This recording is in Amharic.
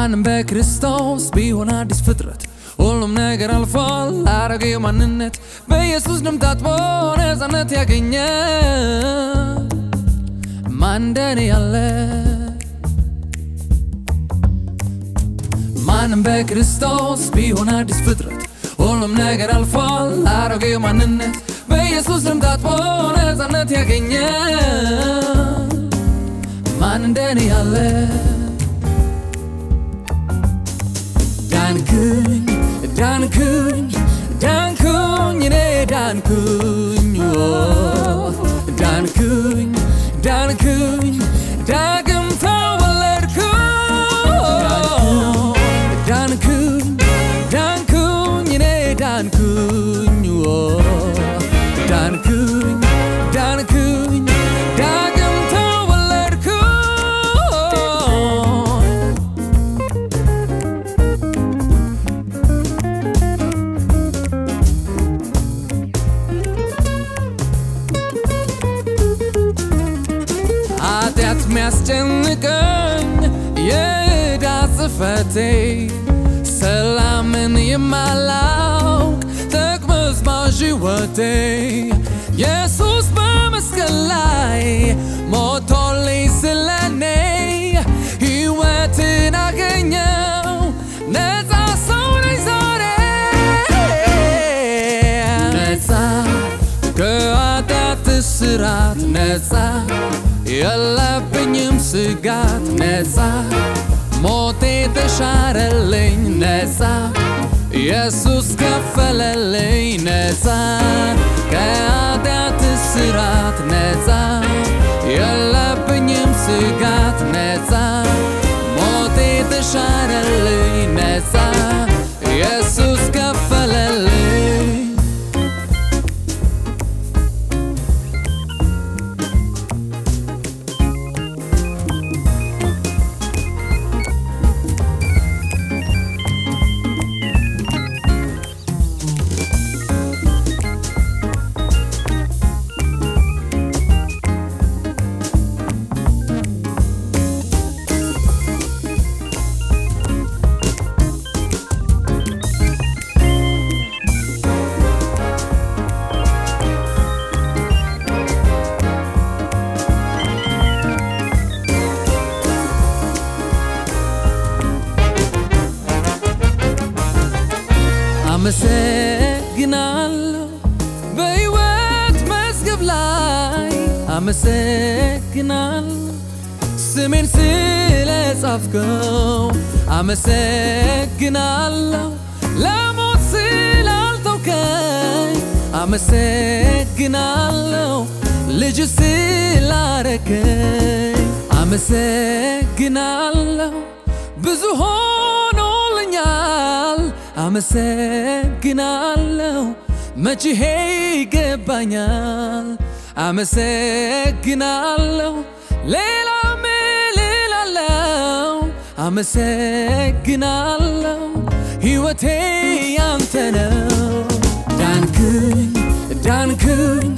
ማንም በክርስቶስ ቢሆን አዲስ ፍጥረት ሁሉም ነገር አልፏል። አሮጌው ማንነት በኢየሱስ ደም ታጥቦ ነፃነት ያገኘ ማን እንደኔ ያለ ማንም በክርስቶስ ቢሆን አዲስ ፍጥረት ሁሉም ነገር አልፏል። አሮጌው ማንነት በኢየሱስ ደም ታጥቦ ነፃነት ያገኘ ማን ያለ ዳንኩኝ ዳንኩኝ ዳንኩኝ እኔ ዳንኩኝ ኦ፣ ዳንኩኝ ዳንኩኝ ኃጢአት ሚያስጨንቀኝ የዕዳ ጽፈቴ ሰላምን የማላውቅ ተቅበዝባዥ ሕይወቴ። ኢየሱስ በመስቀል ላይ ሞቶልኝ ስለኔ። ሕይወትን አገኘው ነፃ ሰው ነኝ ዛሬ። ነፃ ከኃጢአት እስራት ነፃ የለብኝም ስጋት ነፃ ሞቴ ተሻረልኝ ነፃ ኢየሱስ ከፈለልኝ ነፃ ከኃጢአት እስራት ነፃ የለብኝም ስጋት ነፃ ሞቴ አመሰግናለሁ በሕይወት መዝገብ ላይ አመሰግናለሁ። ስሜን ስለ ጻፍከው አመሰግናለሁ። ለሞት ስላልተውከኝ አመሰግናለሁ። ልጅ ስላረከኝ አመሰግናለሁ። ብዙ አመሰግናለሁ። መችሄ ይገባኛል? አመሰግናለሁ። ሌላ ምን እላለሁ? አመሰግናለሁ። ሕይወቴ ያንተ ነው። ዳንኩኝ ዳንኩኝ